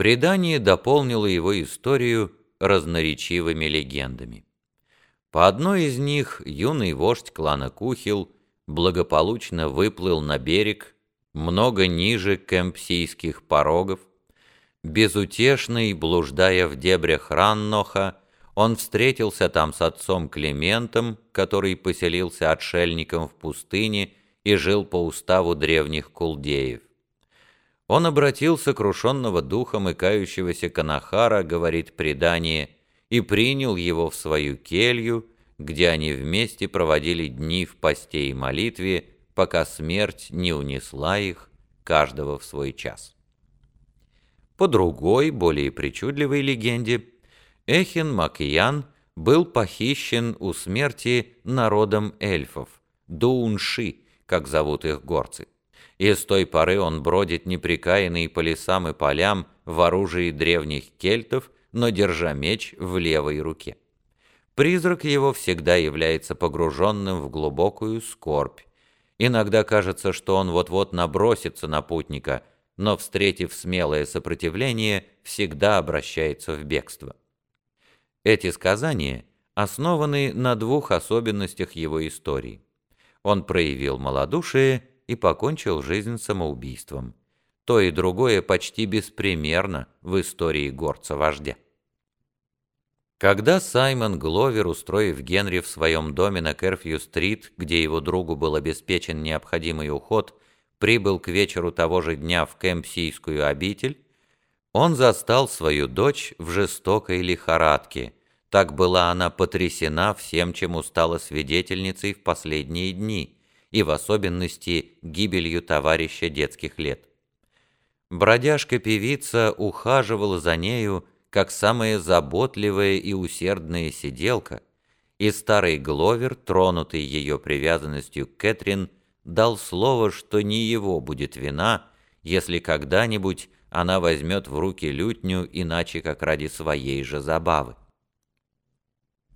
Предание дополнило его историю разноречивыми легендами. По одной из них юный вождь клана Кухил благополучно выплыл на берег много ниже кемпсийских порогов. Безутешный, блуждая в дебрях Ранноха, он встретился там с отцом Климентом, который поселился отшельником в пустыне и жил по уставу древних кулдеев. Он обратил сокрушенного духом и кающегося Канахара, говорит предание, и принял его в свою келью, где они вместе проводили дни в посте и молитве, пока смерть не унесла их, каждого в свой час. По другой, более причудливой легенде, Эхин Макиян был похищен у смерти народом эльфов, Дуунши, как зовут их горцы. И с той поры он бродит неприкаянный по лесам и полям в оружии древних кельтов, но держа меч в левой руке. Призрак его всегда является погруженным в глубокую скорбь. Иногда кажется, что он вот-вот набросится на путника, но, встретив смелое сопротивление, всегда обращается в бегство. Эти сказания основаны на двух особенностях его истории. Он проявил малодушие и покончил жизнь самоубийством. То и другое почти беспримерно в истории горца-вождя. Когда Саймон Гловер, устроив Генри в своем доме на Керфью-стрит, где его другу был обеспечен необходимый уход, прибыл к вечеру того же дня в Кемпсийскую обитель, он застал свою дочь в жестокой лихорадке. Так была она потрясена всем, чему стала свидетельницей в последние дни, и в особенности гибелью товарища детских лет. Бродяжка-певица ухаживала за нею, как самая заботливая и усердная сиделка, и старый Гловер, тронутый ее привязанностью к Кэтрин, дал слово, что не его будет вина, если когда-нибудь она возьмет в руки лютню, иначе как ради своей же забавы.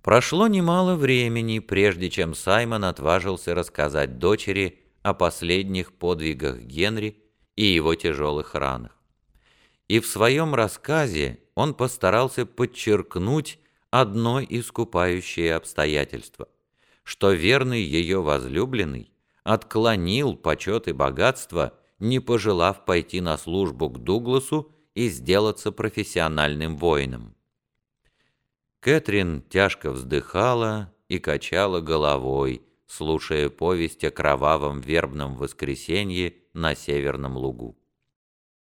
Прошло немало времени, прежде чем Саймон отважился рассказать дочери о последних подвигах Генри и его тяжелых ранах. И в своем рассказе он постарался подчеркнуть одно искупающее обстоятельство, что верный ее возлюбленный отклонил почет и богатство, не пожелав пойти на службу к Дугласу и сделаться профессиональным воином. Кэтрин тяжко вздыхала и качала головой, слушая повесть о кровавом вербном воскресенье на Северном лугу.